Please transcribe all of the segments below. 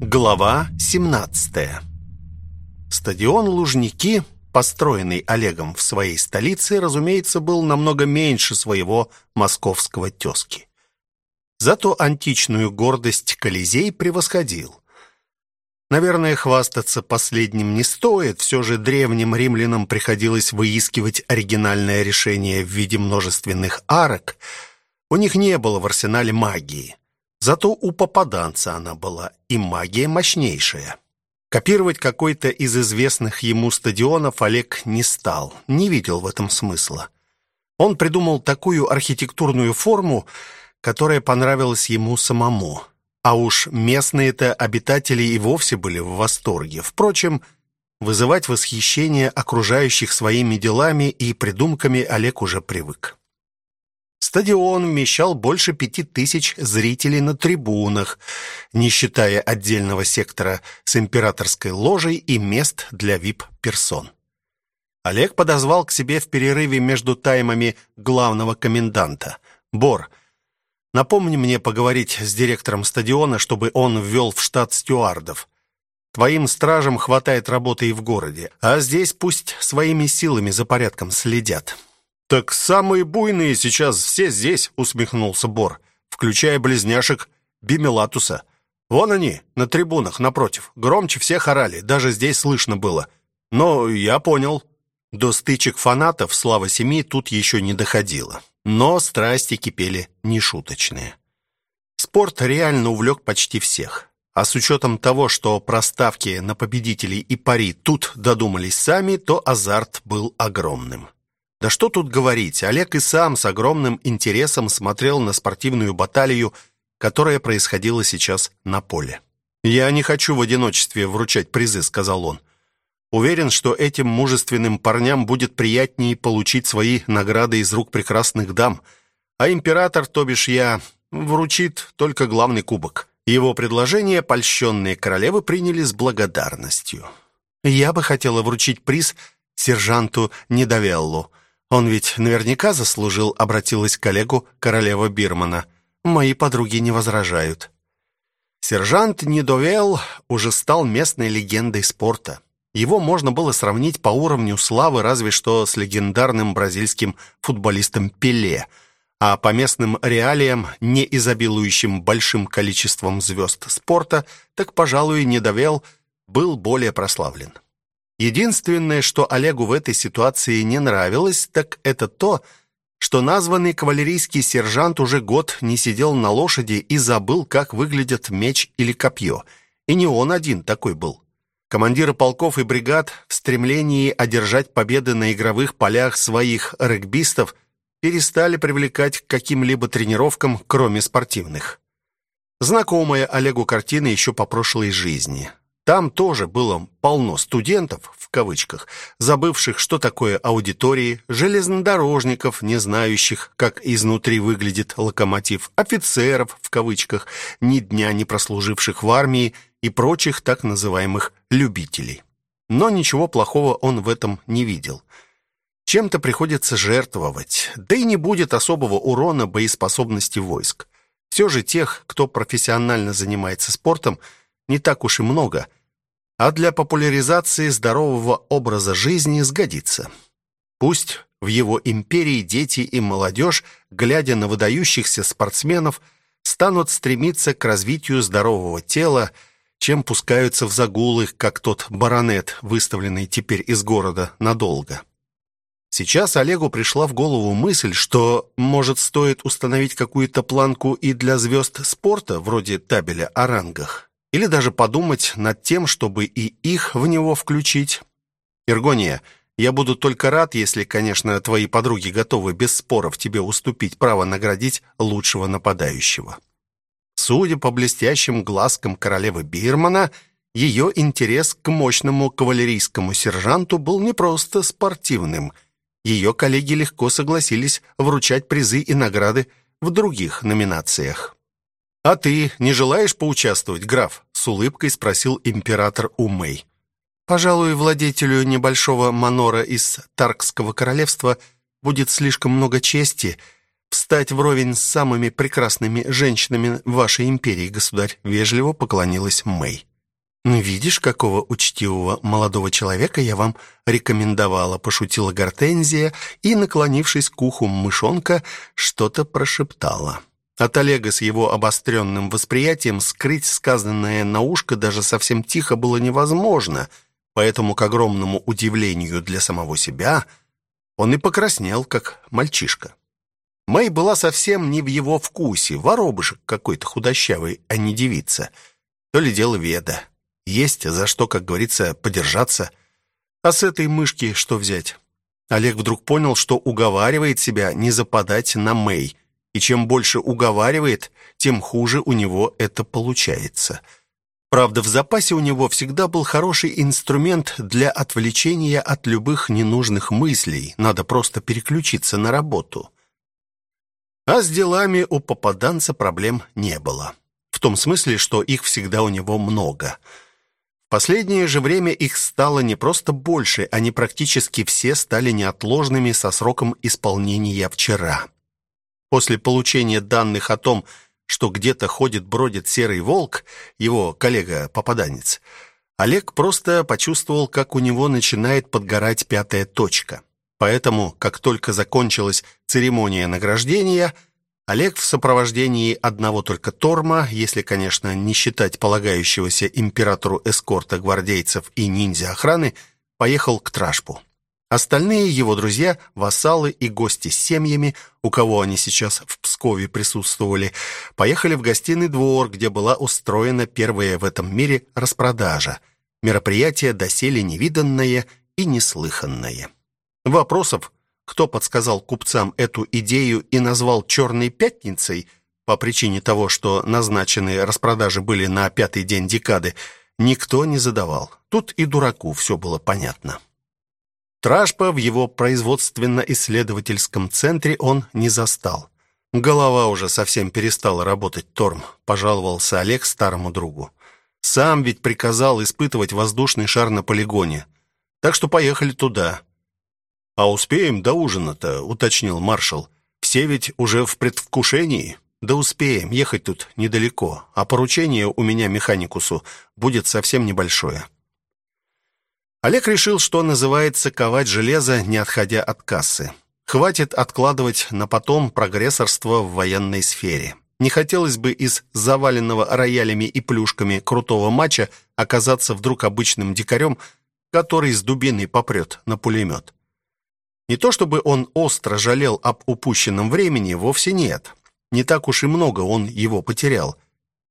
Глава 17. Стадион Лужники, построенный Олегом в своей столице, разумеется, был намного меньше своего московского тезки. Зато античную гордость Колизей превосходил. Наверное, хвастаться последним не стоит, все же древним римлянам приходилось выискивать оригинальное решение в виде множественных арок. У них не было в арсенале магии. Зато у попаданца она была, и магия мощнейшая. Копировать какой-то из известных ему стадионов Олег не стал, не видел в этом смысла. Он придумал такую архитектурную форму, которая понравилась ему самому. А уж местные-то обитатели и вовсе были в восторге. Впрочем, вызывать восхищение окружающих своими делами и придумками Олег уже привык. Стадион вмещал больше пяти тысяч зрителей на трибунах, не считая отдельного сектора с императорской ложей и мест для вип-персон. Олег подозвал к себе в перерыве между таймами главного коменданта. «Бор, напомни мне поговорить с директором стадиона, чтобы он ввел в штат стюардов. Твоим стражам хватает работы и в городе, а здесь пусть своими силами за порядком следят». «Так самые буйные сейчас все здесь», — усмехнулся Бор, включая близняшек Бимелатуса. «Вон они, на трибунах напротив. Громче всех орали, даже здесь слышно было. Но я понял». До стычек фанатов «Слава Семи» тут еще не доходило. Но страсти кипели нешуточные. Спорт реально увлек почти всех. А с учетом того, что проставки на победителей и пари тут додумались сами, то азарт был огромным. Да что тут говорить, Олег и сам с огромным интересом смотрел на спортивную баталию, которая происходила сейчас на поле. «Я не хочу в одиночестве вручать призы», — сказал он. «Уверен, что этим мужественным парням будет приятнее получить свои награды из рук прекрасных дам, а император, то бишь я, вручит только главный кубок». Его предложение польщенные королевы приняли с благодарностью. «Я бы хотела вручить приз сержанту Недовеллу», он ведь наверняка заслужил, обратилась к коллегу королева Бирмана. Мои подруги не возражают. Сержант Недовел уже стал местной легендой спорта. Его можно было сравнить по уровню славы разве что с легендарным бразильским футболистом Пеле, а по местным реалиям, не изобилующим большим количеством звезд спорта, так, пожалуй, Недовел был более прославлен. Единственное, что Олегу в этой ситуации не нравилось, так это то, что названный кавалерийский сержант уже год не сидел на лошади и забыл, как выглядят меч или копье. И не он один такой был. Командиры полков и бригад в стремлении одержать победы на игровых полях своих регбистов перестали привлекать к каким-либо тренировкам, кроме спортивных. Знакомая Олегу картина еще по прошлой жизни. Там тоже было полно студентов, в кавычках, забывших, что такое аудитории, железнодорожников, не знающих, как изнутри выглядит локомотив, офицеров, в кавычках, ни дня не прослуживших в армии и прочих так называемых «любителей». Но ничего плохого он в этом не видел. Чем-то приходится жертвовать, да и не будет особого урона боеспособности войск. Все же тех, кто профессионально занимается спортом, не так уж и много – а для популяризации здорового образа жизни сгодится. Пусть в его империи дети и молодежь, глядя на выдающихся спортсменов, станут стремиться к развитию здорового тела, чем пускаются в загулы, как тот баронет, выставленный теперь из города надолго. Сейчас Олегу пришла в голову мысль, что, может, стоит установить какую-то планку и для звезд спорта, вроде табеля о рангах. Или даже подумать над тем, чтобы и их в него включить. Иргония, я буду только рад, если, конечно, твои подруги готовы без споров тебе уступить право наградить лучшего нападающего. Судя по блестящим глазкам королевы Бирмана, ее интерес к мощному кавалерийскому сержанту был не просто спортивным. Ее коллеги легко согласились вручать призы и награды в других номинациях. «А ты не желаешь поучаствовать, граф?» — с улыбкой спросил император Умэй. «Пожалуй, владетелю небольшого манора из Таркского королевства будет слишком много чести встать вровень с самыми прекрасными женщинами вашей империи, государь», вежливо поклонилась Мэй. «Ну, видишь, какого учтивого молодого человека я вам рекомендовала», пошутила Гортензия и, наклонившись к уху мышонка, что-то прошептала. От Олега с его обостренным восприятием скрыть сказанное на ушко даже совсем тихо было невозможно, поэтому, к огромному удивлению для самого себя, он и покраснел, как мальчишка. Мэй была совсем не в его вкусе, воробушек какой-то худощавый, а не девица. То ли дело Веда. Есть за что, как говорится, подержаться. А с этой мышки что взять? Олег вдруг понял, что уговаривает себя не западать на Мэй. И чем больше уговаривает, тем хуже у него это получается. Правда, в запасе у него всегда был хороший инструмент для отвлечения от любых ненужных мыслей. Надо просто переключиться на работу. А с делами у попаданца проблем не было. В том смысле, что их всегда у него много – последнее же время их стало не просто больше, они практически все стали неотложными со сроком исполнения вчера. После получения данных о том, что где-то ходит-бродит серый волк, его коллега-попаданец, Олег просто почувствовал, как у него начинает подгорать пятая точка. Поэтому, как только закончилась церемония награждения – Олег в сопровождении одного только Торма, если, конечно, не считать полагающегося императору эскорта гвардейцев и ниндзя-охраны, поехал к Трашпу. Остальные его друзья, вассалы и гости с семьями, у кого они сейчас в Пскове присутствовали, поехали в гостиный двор, где была устроена первая в этом мире распродажа. Мероприятие доселе невиданное и неслыханное. Вопросов кто подсказал купцам эту идею и назвал «Черной пятницей» по причине того, что назначенные распродажи были на пятый день декады, никто не задавал. Тут и дураку все было понятно. Тражпа в его производственно-исследовательском центре он не застал. Голова уже совсем перестала работать, Торм, пожаловался Олег старому другу. Сам ведь приказал испытывать воздушный шар на полигоне. Так что поехали туда. «А успеем до ужина-то», — уточнил маршал. «Все ведь уже в предвкушении». «Да успеем, ехать тут недалеко, а поручение у меня механикусу будет совсем небольшое». Олег решил, что называется ковать железо, не отходя от кассы. Хватит откладывать на потом прогрессорство в военной сфере. Не хотелось бы из заваленного роялями и плюшками крутого матча оказаться вдруг обычным дикарем, который с дубиной попрет на пулемет. Не то чтобы он остро жалел об упущенном времени, вовсе нет. Не так уж и много он его потерял.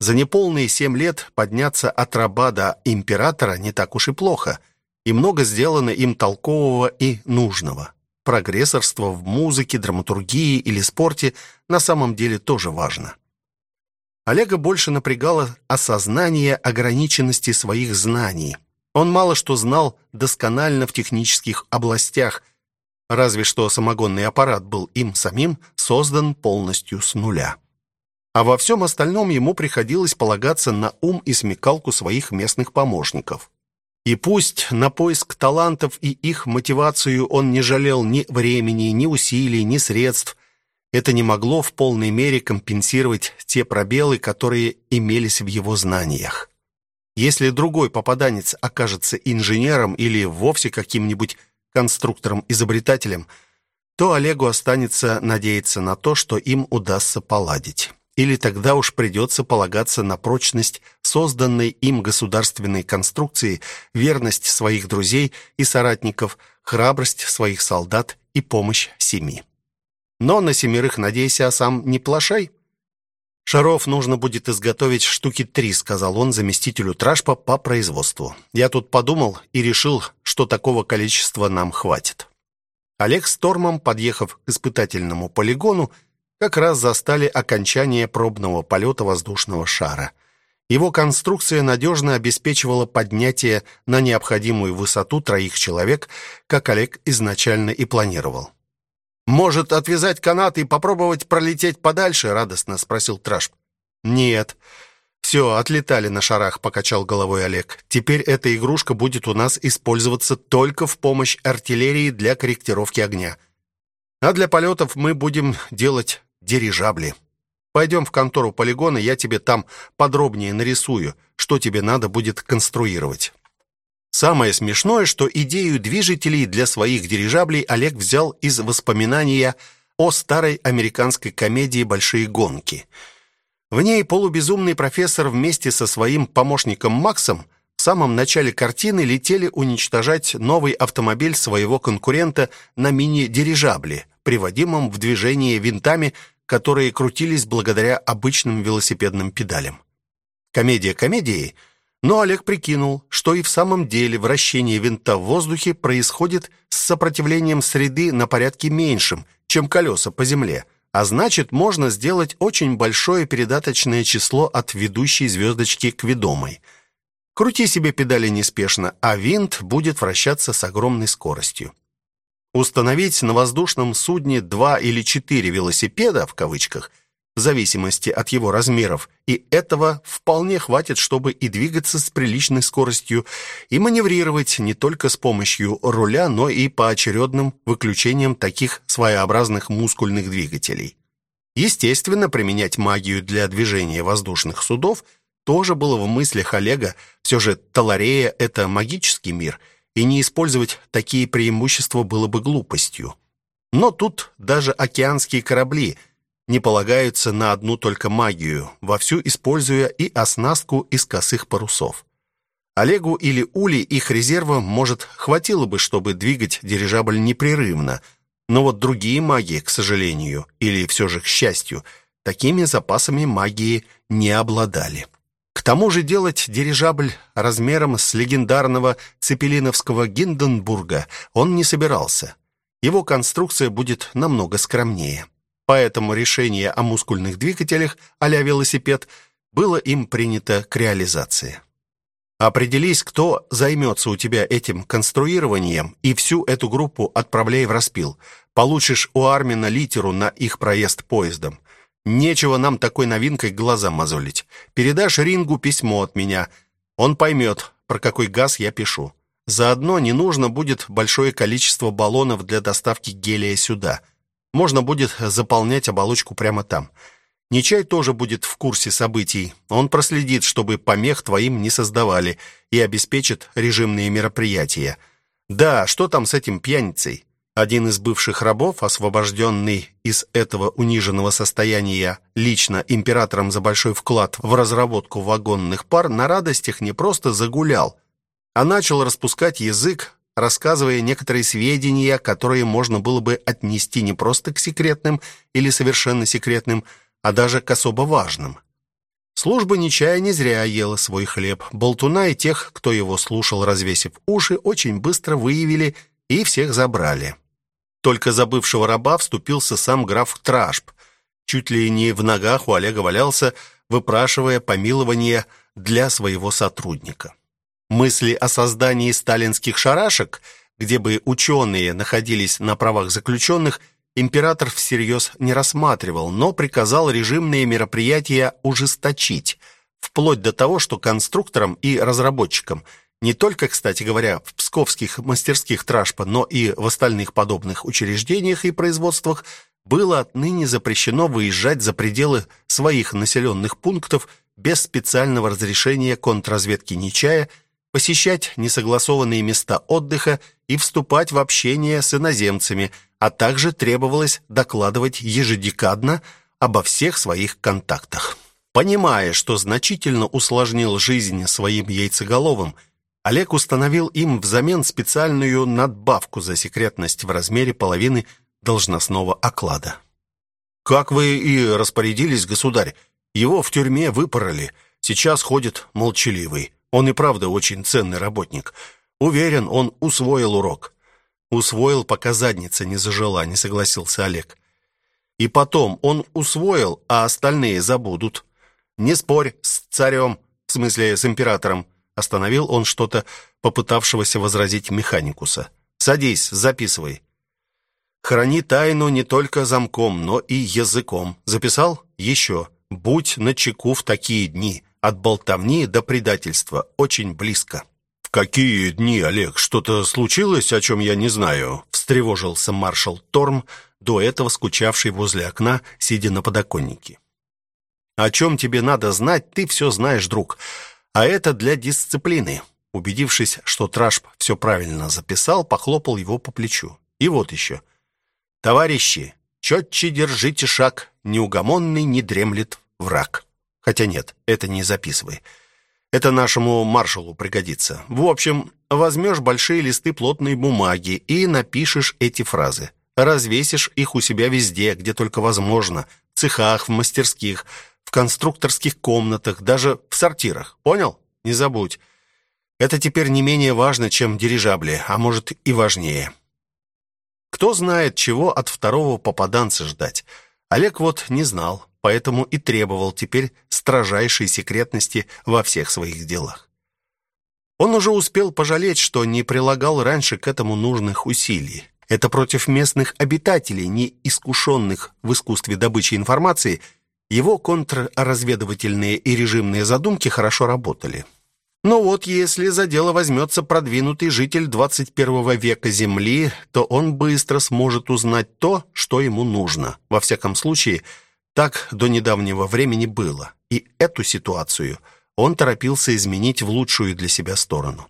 За неполные семь лет подняться от раба до императора не так уж и плохо, и много сделано им толкового и нужного. Прогрессорство в музыке, драматургии или спорте на самом деле тоже важно. Олега больше напрягало осознание ограниченности своих знаний. Он мало что знал досконально в технических областях – разве что самогонный аппарат был им самим создан полностью с нуля. А во всем остальном ему приходилось полагаться на ум и смекалку своих местных помощников. И пусть на поиск талантов и их мотивацию он не жалел ни времени, ни усилий, ни средств, это не могло в полной мере компенсировать те пробелы, которые имелись в его знаниях. Если другой попаданец окажется инженером или вовсе каким-нибудь конструктором-изобретателем, то Олегу останется надеяться на то, что им удастся поладить. Или тогда уж придется полагаться на прочность созданной им государственной конструкции, верность своих друзей и соратников, храбрость своих солдат и помощь семьи. Но на семерых надейся, а сам не плашай. «Шаров нужно будет изготовить штуки три», — сказал он заместителю Трашпа по производству. «Я тут подумал и решил, что такого количества нам хватит». Олег с Тормом, подъехав к испытательному полигону, как раз застали окончание пробного полета воздушного шара. Его конструкция надежно обеспечивала поднятие на необходимую высоту троих человек, как Олег изначально и планировал. «Может, отвязать канат и попробовать пролететь подальше?» — радостно спросил Трашп. «Нет. Все, отлетали на шарах», — покачал головой Олег. «Теперь эта игрушка будет у нас использоваться только в помощь артиллерии для корректировки огня». А для полетов мы будем делать дирижабли. Пойдем в контору полигона, я тебе там подробнее нарисую, что тебе надо будет конструировать. Самое смешное, что идею движителей для своих дирижаблей Олег взял из воспоминания о старой американской комедии «Большие гонки». В ней полубезумный профессор вместе со своим помощником Максом в самом начале картины летели уничтожать новый автомобиль своего конкурента на мини-дирижабле, приводимом в движение винтами, которые крутились благодаря обычным велосипедным педалям. Комедия комедией, но Олег прикинул, что и в самом деле вращение винта в воздухе происходит с сопротивлением среды на порядке меньшим, чем колеса по земле, а значит, можно сделать очень большое передаточное число от ведущей звездочки к ведомой. Крути себе педали неспешно, а винт будет вращаться с огромной скоростью. Установить на воздушном судне два или четыре велосипеда, в кавычках, в зависимости от его размеров, и этого вполне хватит, чтобы и двигаться с приличной скоростью, и маневрировать не только с помощью руля, но и поочередным выключением таких своеобразных мускульных двигателей. Естественно, применять магию для движения воздушных судов тоже было в мыслях Олега, все же Таларея – это магический мир – и не использовать такие преимущества было бы глупостью. Но тут даже океанские корабли не полагаются на одну только магию, вовсю используя и оснастку из косых парусов. Олегу или Ули их резерва, может, хватило бы, чтобы двигать дирижабль непрерывно, но вот другие маги, к сожалению, или все же к счастью, такими запасами магии не обладали. К тому же делать дирижабль размером с легендарного цепелиновского Гинденбурга он не собирался. Его конструкция будет намного скромнее. Поэтому решение о мускульных двигателях а-ля велосипед было им принято к реализации. Определись, кто займется у тебя этим конструированием, и всю эту группу отправляй в распил. Получишь у Армина литеру на их проезд поездом. Нечего нам такой новинкой глаза мозолить. Передашь Рингу письмо от меня. Он поймет, про какой газ я пишу. Заодно не нужно будет большое количество баллонов для доставки гелия сюда. Можно будет заполнять оболочку прямо там. Нечай тоже будет в курсе событий. Он проследит, чтобы помех твоим не создавали и обеспечит режимные мероприятия. Да, что там с этим пьяницей? Один из бывших рабов, освобожденный из этого униженного состояния лично императором за большой вклад в разработку вагонных пар, на радостях не просто загулял, а начал распускать язык, рассказывая некоторые сведения, которые можно было бы отнести не просто к секретным или совершенно секретным, а даже к особо важным. Служба нечая не зря ела свой хлеб. Болтуна и тех, кто его слушал, развесив уши, очень быстро выявили и всех забрали. Только за бывшего раба вступился сам граф Тражб. Чуть ли не в ногах у Олега валялся, выпрашивая помилование для своего сотрудника. Мысли о создании сталинских шарашек, где бы ученые находились на правах заключенных, император всерьез не рассматривал, но приказал режимные мероприятия ужесточить, вплоть до того, что конструкторам и разработчикам – не только, кстати говоря, в псковских мастерских Тражпа, но и в остальных подобных учреждениях и производствах было отныне запрещено выезжать за пределы своих населенных пунктов без специального разрешения контрразведки Нечая, посещать несогласованные места отдыха и вступать в общение с иноземцами, а также требовалось докладывать ежедекадно обо всех своих контактах. Понимая, что значительно усложнил жизнь своим яйцеголовым Олег установил им взамен специальную надбавку за секретность в размере половины должностного оклада. «Как вы и распорядились, государь, его в тюрьме выпороли. Сейчас ходит молчаливый. Он и правда очень ценный работник. Уверен, он усвоил урок». «Усвоил, пока задница не зажила», — не согласился Олег. «И потом, он усвоил, а остальные забудут. Не спорь с царем, в смысле с императором. Остановил он что-то попытавшегося возразить механикуса. «Садись, записывай». «Храни тайну не только замком, но и языком. Записал? Еще. Будь начеку в такие дни. От болтовни до предательства. Очень близко». какие дни, Олег? Что-то случилось, о чем я не знаю?» встревожился маршал Торм, до этого скучавший возле окна, сидя на подоконнике. «О чем тебе надо знать, ты все знаешь, друг. А это для дисциплины». Убедившись, что Трашп все правильно записал, похлопал его по плечу. «И вот еще. Товарищи, четче держите шаг, неугомонный не дремлет враг». Хотя нет, это не записывай. Это нашему маршалу пригодится. В общем, возьмешь большие листы плотной бумаги и напишешь эти фразы. Развесишь их у себя везде, где только возможно. В цехах, в мастерских, в конструкторских комнатах, даже в сортирах. Понял? Не забудь. Это теперь не менее важно, чем дирижабли, а может и важнее. Кто знает, чего от второго попаданца ждать. Олег вот не знал, поэтому и требовал теперь строжайшей секретности во всех своих делах. Он уже успел пожалеть, что не прилагал раньше к этому нужных усилий. Это против местных обитателей, не искушенных в искусстве добычи информации, его контрразведывательные и режимные задумки хорошо работали. Но вот если за дело возьмется продвинутый житель 21 века Земли, то он быстро сможет узнать то, что ему нужно. Во всяком случае, так до недавнего времени было. И эту ситуацию он торопился изменить в лучшую для себя сторону.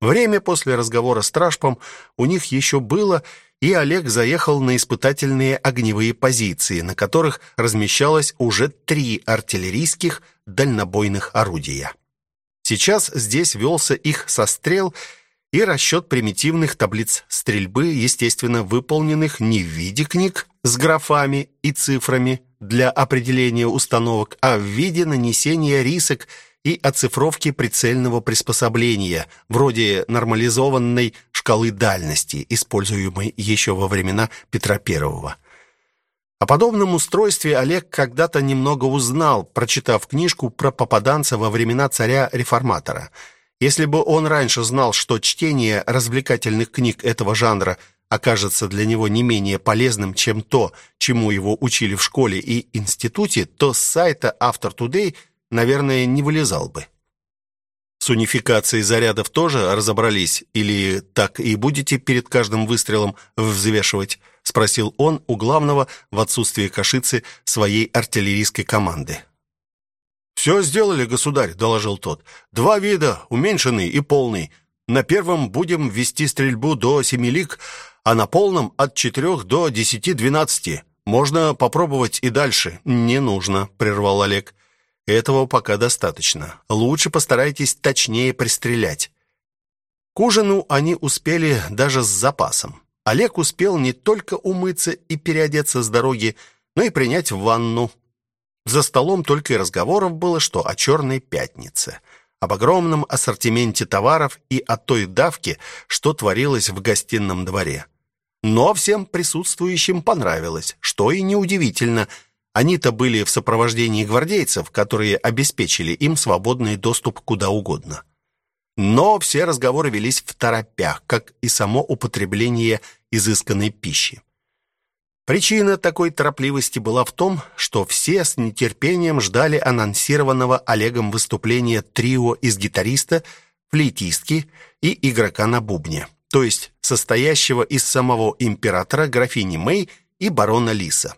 Время после разговора с Трашпом у них еще было, и Олег заехал на испытательные огневые позиции, на которых размещалось уже три артиллерийских дальнобойных орудия. Сейчас здесь велся их сострел и расчет примитивных таблиц стрельбы, естественно, выполненных не в виде книг с графами и цифрами для определения установок, а в виде нанесения рисок и оцифровки прицельного приспособления, вроде нормализованной шкалы дальности, используемой еще во времена Петра I. О подобном устройстве Олег когда-то немного узнал, прочитав книжку про попаданца во времена царя-реформатора. Если бы он раньше знал, что чтение развлекательных книг этого жанра окажется для него не менее полезным, чем то, чему его учили в школе и институте, то с сайта After Today – наверное, не вылезал бы. С унификацией зарядов тоже разобрались или так и будете перед каждым выстрелом взвешивать, спросил он у главного в отсутствие Кашицы своей артиллерийской команды. «Все сделали, государь», — доложил тот. «Два вида, уменьшенный и полный. На первом будем вести стрельбу до семи лиг, а на полном от четырех до десяти-двенадцати. Можно попробовать и дальше». «Не нужно», — прервал Олег. Этого пока достаточно. Лучше постарайтесь точнее пристрелять. К ужину они успели даже с запасом. Олег успел не только умыться и переодеться с дороги, но и принять ванну. За столом только и разговоров было, что о черной пятнице, об огромном ассортименте товаров и о той давке, что творилось в гостином дворе. Но всем присутствующим понравилось, что и неудивительно – они-то были в сопровождении гвардейцев, которые обеспечили им свободный доступ куда угодно. Но все разговоры велись в торопях, как и само употребление изысканной пищи. Причина такой торопливости была в том, что все с нетерпением ждали анонсированного Олегом выступления трио из гитариста, флейтистки и игрока на бубне, то есть состоящего из самого императора, графини Мэй и барона Лиса.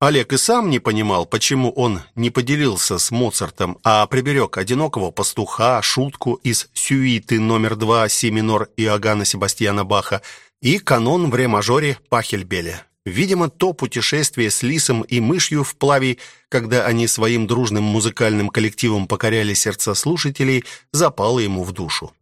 Олег и сам не понимал, почему он не поделился с Моцартом, а приберег одинокого пастуха, шутку из сюиты номер два си минор Иоганна Себастьяна Баха и канон в ре-мажоре Пахельбеля. Видимо, то путешествие с лисом и мышью в плаве, когда они своим дружным музыкальным коллективом покоряли сердца слушателей, запало ему в душу.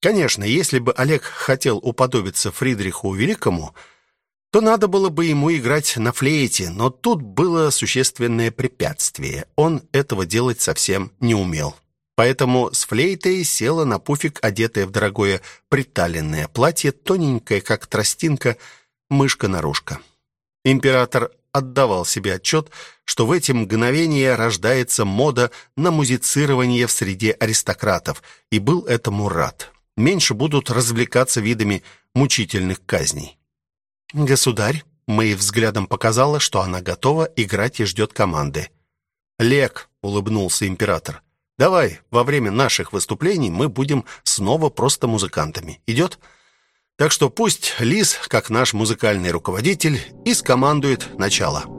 Конечно, если бы Олег хотел уподобиться Фридриху Великому – то надо было бы ему играть на флейте, но тут было существенное препятствие. Он этого делать совсем не умел. Поэтому с флейтой села на пуфик, одетая в дорогое приталенное платье, тоненькое, как тростинка, мышка-нарушка. Император отдавал себе отчет, что в эти мгновения рождается мода на музицирование в среде аристократов, и был этому рад. Меньше будут развлекаться видами мучительных казней. «Государь», — Мэй взглядом показала, что она готова играть и ждет команды. «Лек», — улыбнулся император, Давай, во время наших выступлений мы будем снова просто музыкантами. Идет? Так что пусть Лис, как наш музыкальный руководитель, и скомандует начало.